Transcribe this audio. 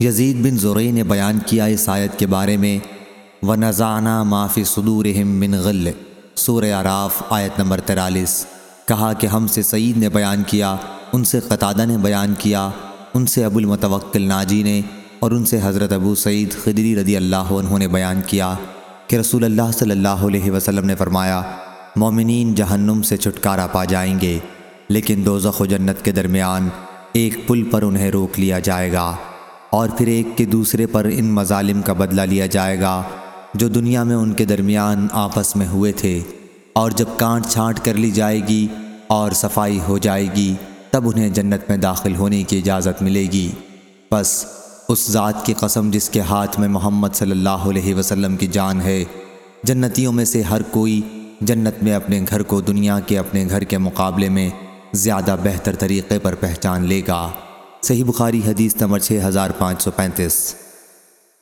یزید بن زرعی نے بیان کیا اس آیت کے بارے میں و نذانہ معافی صدورہم من غل۔ سور عراف آیت نمبر تیرالیس کہا کہ ہم سے سعید نے بیان کیا، ان سے قطادہ نے بیان کیا، ان سے ابو المتوکل ناجی نے اور ان سے حضرت ابو سعید خدری رضی اللہ عنہ نے بیان کیا کہ رسول اللہ صلی اللہ علیہ وسلم نے فرمایا، مومنین جہنم سے چھٹکارا پا جائیں گے، لیکن دوزخ و جنت کے درمیان ایک پل پر انہیں روک لیا جائے گا۔ اور پھر ایک کے دوسرے پر ان مظالم کا بدلہ لیا جائے گا جو دنیا میں ان کے درمیان آپس میں ہوئے تھے۔ اور جب کانٹ چھانٹ کر لی جائے گی اور صفائی ہو جائے گی، تب انہیں جنت میں داخل ہونے کی اجازت ملے گی۔ بس اس ذات کی قسم جس کے ہاتھ میں محمد صلی اللہ علیہ وسلم کی جان ہے۔ جنتیوں میں سے ہر کوئی جنت میں اپنے گھر کو دنیا کے اپنے گھر کے مقابلے میں زیادہ بہتر طریقے پر پہچان لے گا۔ صحیح بخاری حدیث نمبر چھ ہزار پانچ سو پینتیس۔